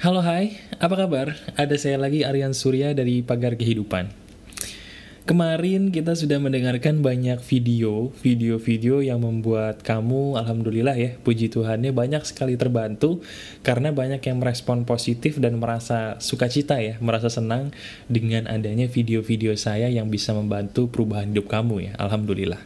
Halo hai, apa kabar? Ada saya lagi Aryan Surya dari Pagar Kehidupan. Kemarin kita sudah mendengarkan banyak video, video-video yang membuat kamu, Alhamdulillah ya, puji Tuhannya banyak sekali terbantu karena banyak yang merespon positif dan merasa sukacita ya, merasa senang dengan adanya video-video saya yang bisa membantu perubahan hidup kamu ya, Alhamdulillah.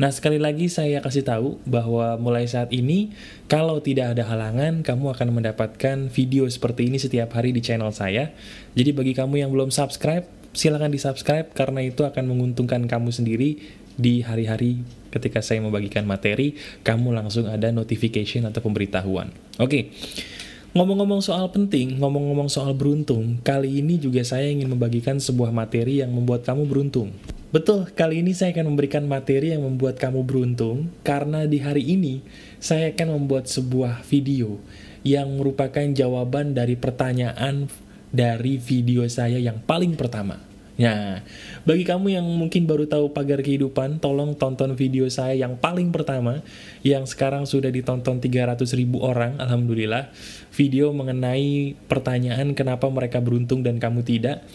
Nah, sekali lagi saya kasih tahu bahwa mulai saat ini, kalau tidak ada halangan, kamu akan mendapatkan video seperti ini setiap hari di channel saya. Jadi bagi kamu yang belum subscribe, silahkan di subscribe karena itu akan menguntungkan kamu sendiri di hari-hari ketika saya membagikan materi, kamu langsung ada notification atau pemberitahuan. Oke, ngomong-ngomong soal penting, ngomong-ngomong soal beruntung, kali ini juga saya ingin membagikan sebuah materi yang membuat kamu beruntung. Betul, kali ini saya akan memberikan materi yang membuat kamu beruntung karena di hari ini saya akan membuat sebuah video yang merupakan jawaban dari pertanyaan dari video saya yang paling pertama. Nah, bagi kamu yang mungkin baru tahu pagar kehidupan, tolong tonton video saya yang paling pertama, yang sekarang sudah ditonton 300 ribu orang, Alhamdulillah. Video mengenai pertanyaan kenapa mereka beruntung dan kamu tidak.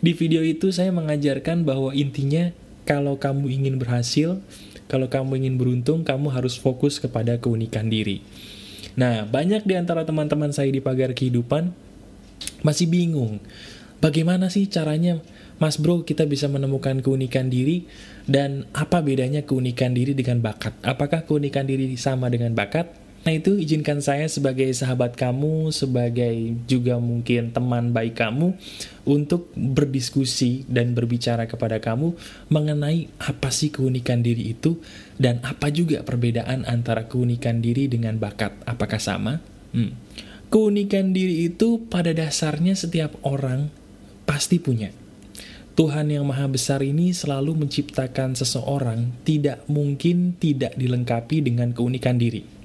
Di video itu saya mengajarkan bahwa intinya kalau kamu ingin berhasil, kalau kamu ingin beruntung, kamu harus fokus kepada keunikan diri. Nah, banyak di antara teman-teman saya di pagar kehidupan masih bingung. Bagaimana sih caranya, Mas Bro, kita bisa menemukan keunikan diri dan apa bedanya keunikan diri dengan bakat? Apakah keunikan diri sama dengan bakat? Nah itu izinkan saya sebagai sahabat kamu, sebagai juga mungkin teman baik kamu untuk berdiskusi dan berbicara kepada kamu mengenai apa sih keunikan diri itu dan apa juga perbedaan antara keunikan diri dengan bakat. Apakah sama? Hmm. Keunikan diri itu pada dasarnya setiap orang pasti punya. Tuhan yang maha besar ini selalu menciptakan seseorang tidak mungkin tidak dilengkapi dengan keunikan diri.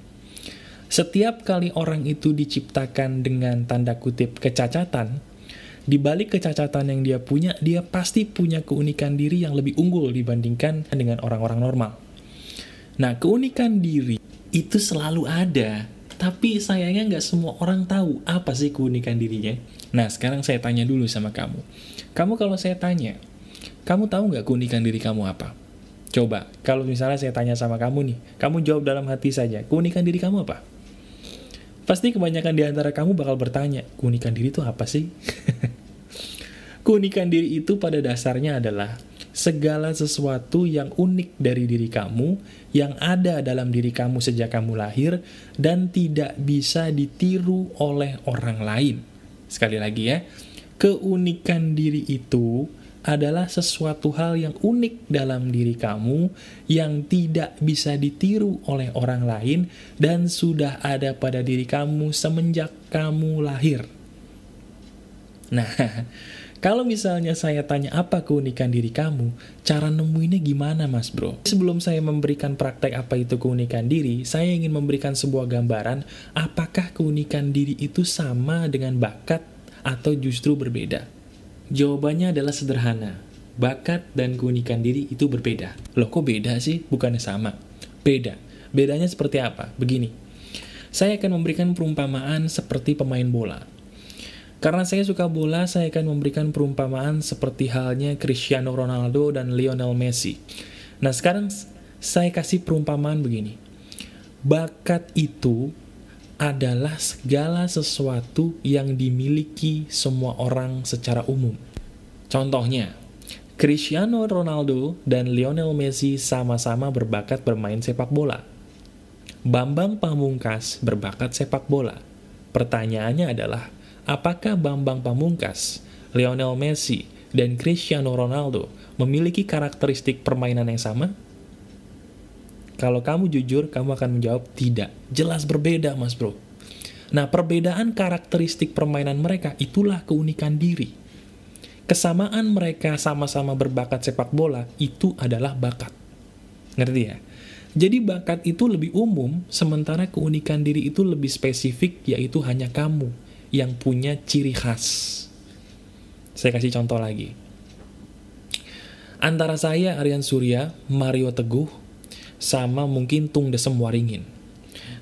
Setiap kali orang itu diciptakan dengan tanda kutip kecacatan, di balik kecacatan yang dia punya, dia pasti punya keunikan diri yang lebih unggul dibandingkan dengan orang-orang normal. Nah, keunikan diri itu selalu ada, tapi sayangnya nggak semua orang tahu apa sih keunikan dirinya. Nah, sekarang saya tanya dulu sama kamu. Kamu kalau saya tanya, kamu tahu nggak keunikan diri kamu apa? Coba, kalau misalnya saya tanya sama kamu nih, kamu jawab dalam hati saja, keunikan diri kamu apa? Pasti kebanyakan di antara kamu bakal bertanya, keunikan diri itu apa sih? keunikan diri itu pada dasarnya adalah segala sesuatu yang unik dari diri kamu, yang ada dalam diri kamu sejak kamu lahir, dan tidak bisa ditiru oleh orang lain. Sekali lagi ya, keunikan diri itu adalah sesuatu hal yang unik dalam diri kamu yang tidak bisa ditiru oleh orang lain dan sudah ada pada diri kamu semenjak kamu lahir. Nah, kalau misalnya saya tanya apa keunikan diri kamu, cara nemuinnya gimana mas bro? Sebelum saya memberikan praktek apa itu keunikan diri, saya ingin memberikan sebuah gambaran apakah keunikan diri itu sama dengan bakat atau justru berbeda. Jawabannya adalah sederhana. Bakat dan keunikan diri itu berbeda. Loh kok beda sih? Bukannya sama. Beda. Bedanya seperti apa? Begini. Saya akan memberikan perumpamaan seperti pemain bola. Karena saya suka bola, saya akan memberikan perumpamaan seperti halnya Cristiano Ronaldo dan Lionel Messi. Nah sekarang saya kasih perumpamaan begini. Bakat itu adalah segala sesuatu yang dimiliki semua orang secara umum. Contohnya, Cristiano Ronaldo dan Lionel Messi sama-sama berbakat bermain sepak bola. Bambang Pamungkas berbakat sepak bola. Pertanyaannya adalah, apakah Bambang Pamungkas, Lionel Messi, dan Cristiano Ronaldo memiliki karakteristik permainan yang sama? Kalau kamu jujur, kamu akan menjawab tidak. Jelas berbeda, mas bro. Nah, perbedaan karakteristik permainan mereka itulah keunikan diri. Kesamaan mereka sama-sama berbakat sepak bola, itu adalah bakat. Ngerti ya? Jadi bakat itu lebih umum, sementara keunikan diri itu lebih spesifik, yaitu hanya kamu yang punya ciri khas. Saya kasih contoh lagi. Antara saya, Aryan Surya, Mario Teguh, sama mungkin Tung Desem Waringin.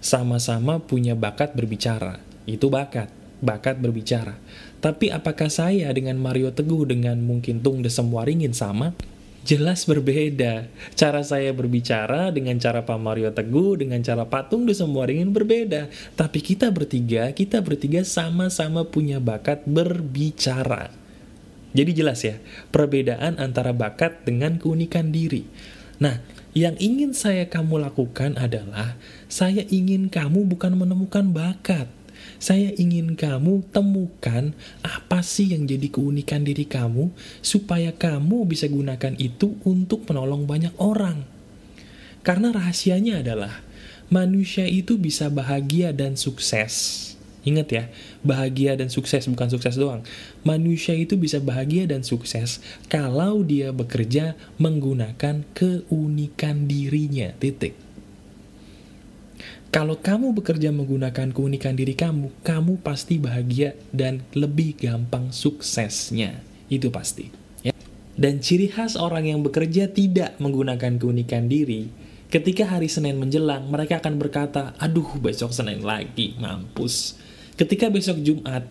Sama-sama punya bakat berbicara, itu bakat. bakat berbicara. Tapi apakah saya dengan Mario Teguh dengan mungkin Tung Desem Waringin sama? Jelas berbeda. Cara saya berbicara dengan cara Pak Mario Teguh, dengan cara Patung Desem Waringin berbeda. Tapi kita bertiga, kita bertiga sama-sama punya bakat berbicara. Jadi jelas ya, perbedaan antara bakat dengan keunikan diri. Nah, yang ingin saya kamu lakukan adalah, saya ingin kamu bukan menemukan bakat, saya ingin kamu temukan apa sih yang jadi keunikan diri kamu supaya kamu bisa gunakan itu untuk menolong banyak orang. Karena rahasianya adalah manusia itu bisa bahagia dan sukses. Ingat ya, bahagia dan sukses bukan sukses doang. Manusia itu bisa bahagia dan sukses kalau dia bekerja menggunakan keunikan dirinya. Titik. Kalau kamu bekerja menggunakan keunikan diri kamu, kamu pasti bahagia dan lebih gampang suksesnya. Itu pasti. Ya. Dan ciri khas orang yang bekerja tidak menggunakan keunikan diri, ketika hari Senin menjelang, mereka akan berkata, aduh besok Senin lagi, mampus. Ketika besok Jumat,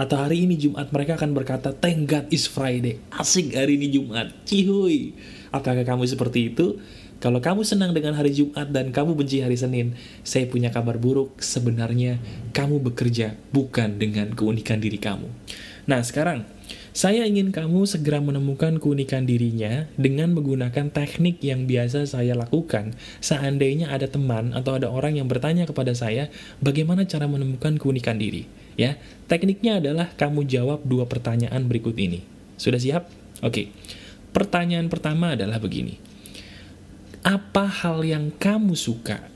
atau hari ini Jumat, mereka akan berkata, thank God is Friday. Asik hari ini Jumat, cihuy. Apakah kamu seperti itu? Kalau kamu senang dengan hari Jumat dan kamu benci hari Senin, saya punya kabar buruk. Sebenarnya kamu bekerja bukan dengan keunikan diri kamu. Nah, sekarang saya ingin kamu segera menemukan keunikan dirinya dengan menggunakan teknik yang biasa saya lakukan. Seandainya ada teman atau ada orang yang bertanya kepada saya, bagaimana cara menemukan keunikan diri? Ya, tekniknya adalah kamu jawab dua pertanyaan berikut ini. Sudah siap? Oke. Pertanyaan pertama adalah begini apa hal yang kamu suka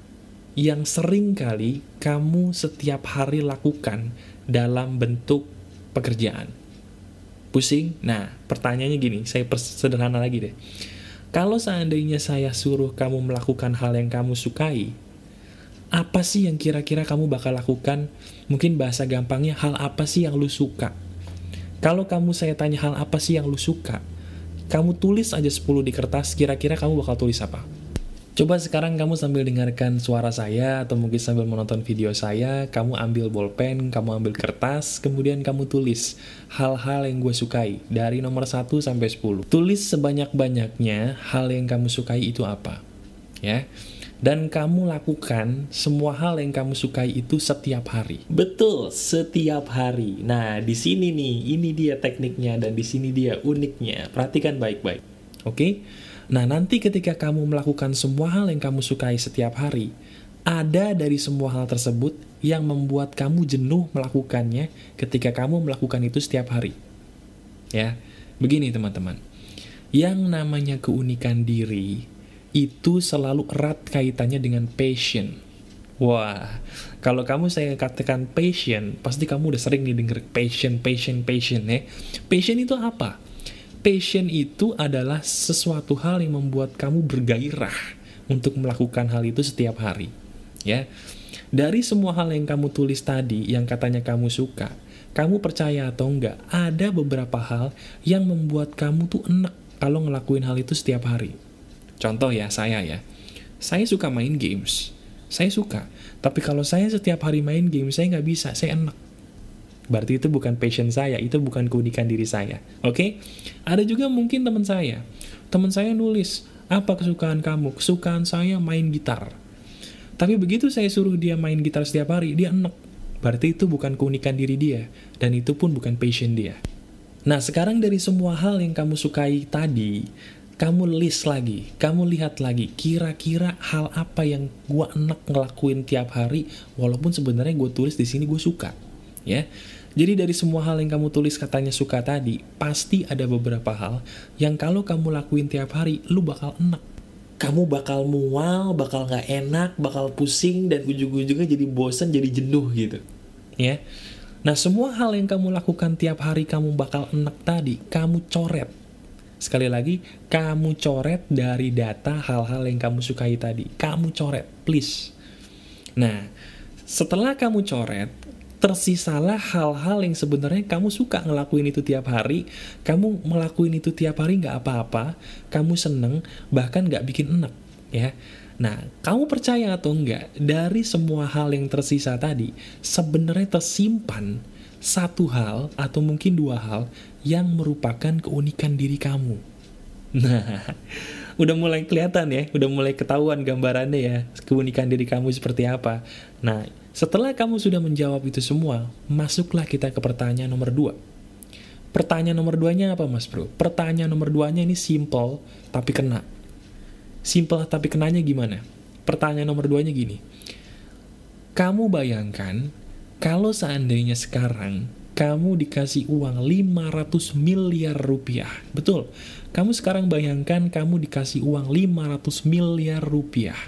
yang sering kali kamu setiap hari lakukan dalam bentuk pekerjaan? Pusing? Nah, pertanyaannya gini, saya sederhana lagi deh. Kalau seandainya saya suruh kamu melakukan hal yang kamu sukai, apa sih yang kira-kira kamu bakal lakukan? Mungkin bahasa gampangnya, hal apa sih yang lu suka? Kalau kamu saya tanya hal apa sih yang lu suka, kamu tulis aja 10 di kertas, kira-kira kamu bakal tulis apa? Coba sekarang kamu sambil dengarkan suara saya, atau mungkin sambil menonton video saya, kamu ambil bolpen, kamu ambil kertas, kemudian kamu tulis hal-hal yang gue sukai, dari nomor 1 sampai 10. Tulis sebanyak-banyaknya hal yang kamu sukai itu apa. Ya, dan kamu lakukan semua hal yang kamu sukai itu setiap hari. Betul, setiap hari. Nah, di sini nih, ini dia tekniknya dan di sini dia uniknya. Perhatikan baik-baik. Oke? Okay? Nah, nanti ketika kamu melakukan semua hal yang kamu sukai setiap hari, ada dari semua hal tersebut yang membuat kamu jenuh melakukannya ketika kamu melakukan itu setiap hari. Ya, begini teman-teman. Yang namanya keunikan diri itu selalu erat kaitannya dengan passion. Wah, kalau kamu saya katakan passion, pasti kamu udah sering nih denger passion, passion, passion ya. Passion itu apa? Itu adalah sesuatu hal yang membuat kamu bergairah untuk melakukan hal itu setiap hari. Ya. Dari semua hal yang kamu tulis tadi yang katanya kamu suka, kamu percaya atau enggak, ada beberapa hal yang membuat kamu tuh enak kalau ngelakuin hal itu setiap hari. Contoh ya, saya ya. Saya suka main games. Saya suka. Tapi kalau saya setiap hari main game, saya nggak bisa. Saya enak. Berarti itu bukan passion saya, itu bukan keunikan diri saya. Oke? Okay? Ada juga mungkin teman saya. Teman saya nulis, apa kesukaan kamu? Kesukaan saya main gitar. Tapi begitu saya suruh dia main gitar setiap hari, dia enek. Berarti itu bukan keunikan diri dia, dan itu pun bukan passion dia. Nah, sekarang dari semua hal yang kamu sukai tadi, kamu list lagi, kamu lihat lagi, kira-kira hal apa yang gue enak ngelakuin tiap hari, walaupun sebenarnya gue tulis di sini gue suka, ya. Jadi dari semua hal yang kamu tulis katanya suka tadi, pasti ada beberapa hal yang kalau kamu lakuin tiap hari, lu bakal enak. Kamu bakal mual, bakal gak enak, bakal pusing, dan ujung-ujungnya jadi bosan, jadi jenuh gitu. Ya. Nah, semua hal yang kamu lakukan tiap hari kamu bakal enak tadi, kamu coret. Sekali lagi, kamu coret dari data hal-hal yang kamu sukai tadi. Kamu coret, please. Nah, setelah kamu coret, tersisalah hal-hal yang sebenarnya kamu suka ngelakuin itu tiap hari, kamu melakuin itu tiap hari nggak apa-apa, kamu seneng, bahkan nggak bikin enak, ya. Nah, kamu percaya atau enggak, dari semua hal yang tersisa tadi, sebenarnya tersimpan satu hal atau mungkin dua hal yang merupakan keunikan diri kamu. Nah, udah mulai kelihatan ya, udah mulai ketahuan gambarannya ya, keunikan diri kamu seperti apa. Nah, setelah kamu sudah menjawab itu semua, masuklah kita ke pertanyaan nomor dua. Pertanyaan nomor duanya apa mas bro? Pertanyaan nomor duanya ini simple, tapi kena. Simple tapi kenanya gimana? Pertanyaan nomor duanya gini. Kamu bayangkan, kalau seandainya sekarang kamu dikasih uang 500 miliar rupiah. Betul, kamu sekarang bayangkan kamu dikasih uang 500 miliar rupiah.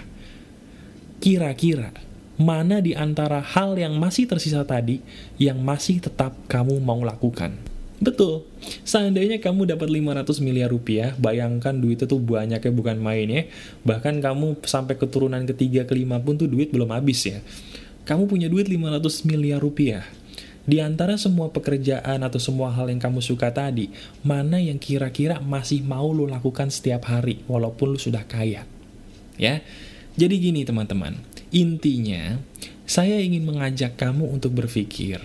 Kira-kira mana di antara hal yang masih tersisa tadi yang masih tetap kamu mau lakukan. Betul, seandainya kamu dapat 500 miliar rupiah, bayangkan duit itu banyaknya bukan main ya. Bahkan kamu sampai keturunan ketiga, kelima pun tuh duit belum habis ya. Kamu punya duit 500 miliar rupiah. Di antara semua pekerjaan atau semua hal yang kamu suka tadi, mana yang kira-kira masih mau lo lakukan setiap hari, walaupun lo sudah kaya? Ya, jadi gini teman-teman, Intinya, saya ingin mengajak kamu untuk berpikir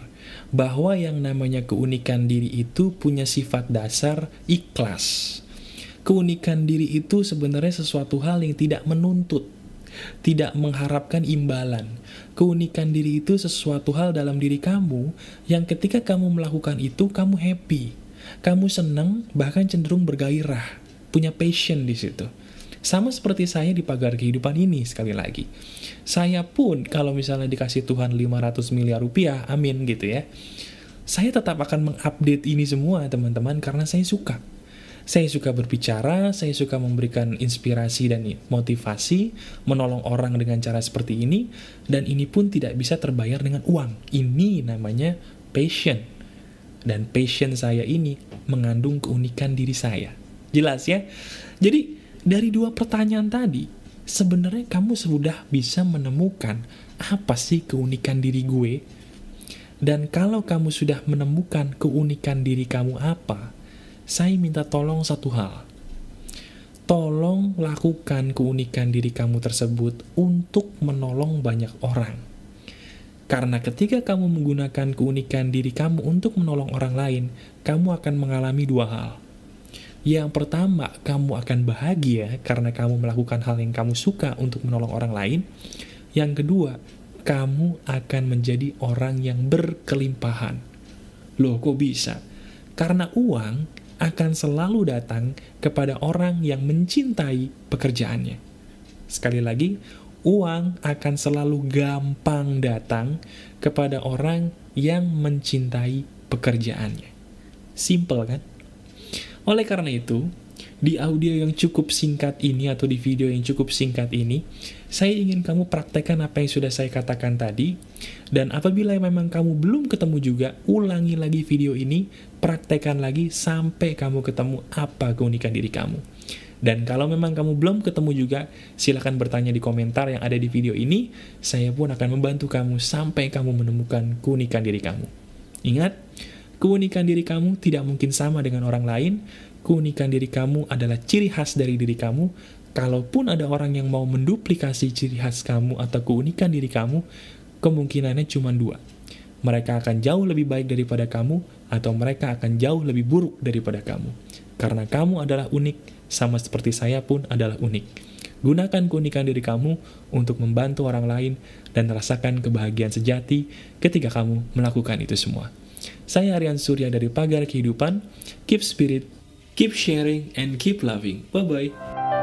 bahwa yang namanya keunikan diri itu punya sifat dasar ikhlas. Keunikan diri itu sebenarnya sesuatu hal yang tidak menuntut, tidak mengharapkan imbalan. Keunikan diri itu sesuatu hal dalam diri kamu yang ketika kamu melakukan itu, kamu happy. Kamu senang, bahkan cenderung bergairah, punya passion di situ. Sama seperti saya di pagar kehidupan ini, sekali lagi. Saya pun, kalau misalnya dikasih Tuhan 500 miliar rupiah, amin gitu ya. Saya tetap akan mengupdate ini semua, teman-teman, karena saya suka. Saya suka berbicara, saya suka memberikan inspirasi dan motivasi, menolong orang dengan cara seperti ini, dan ini pun tidak bisa terbayar dengan uang. Ini namanya passion. Dan passion saya ini mengandung keunikan diri saya. Jelas ya? Jadi, dari dua pertanyaan tadi, sebenarnya kamu sudah bisa menemukan apa sih keunikan diri gue? Dan kalau kamu sudah menemukan keunikan diri kamu apa, saya minta tolong satu hal. Tolong lakukan keunikan diri kamu tersebut untuk menolong banyak orang. Karena ketika kamu menggunakan keunikan diri kamu untuk menolong orang lain, kamu akan mengalami dua hal. Yang pertama, kamu akan bahagia karena kamu melakukan hal yang kamu suka untuk menolong orang lain. Yang kedua, kamu akan menjadi orang yang berkelimpahan. Loh, kok bisa? Karena uang akan selalu datang kepada orang yang mencintai pekerjaannya. Sekali lagi, uang akan selalu gampang datang kepada orang yang mencintai pekerjaannya. Simple kan? Oleh karena itu, di audio yang cukup singkat ini atau di video yang cukup singkat ini, saya ingin kamu praktekkan apa yang sudah saya katakan tadi, dan apabila memang kamu belum ketemu juga, ulangi lagi video ini, praktekkan lagi sampai kamu ketemu apa keunikan diri kamu. Dan kalau memang kamu belum ketemu juga, silahkan bertanya di komentar yang ada di video ini, saya pun akan membantu kamu sampai kamu menemukan keunikan diri kamu. Ingat, Keunikan diri kamu tidak mungkin sama dengan orang lain. Keunikan diri kamu adalah ciri khas dari diri kamu. Kalaupun ada orang yang mau menduplikasi ciri khas kamu atau keunikan diri kamu, kemungkinannya cuma dua. Mereka akan jauh lebih baik daripada kamu, atau mereka akan jauh lebih buruk daripada kamu. Karena kamu adalah unik, sama seperti saya pun adalah unik. Gunakan keunikan diri kamu untuk membantu orang lain dan rasakan kebahagiaan sejati ketika kamu melakukan itu semua. Saya Aryan Surya dari Pagar Kehidupan. Keep spirit, keep sharing, and keep loving. Bye-bye.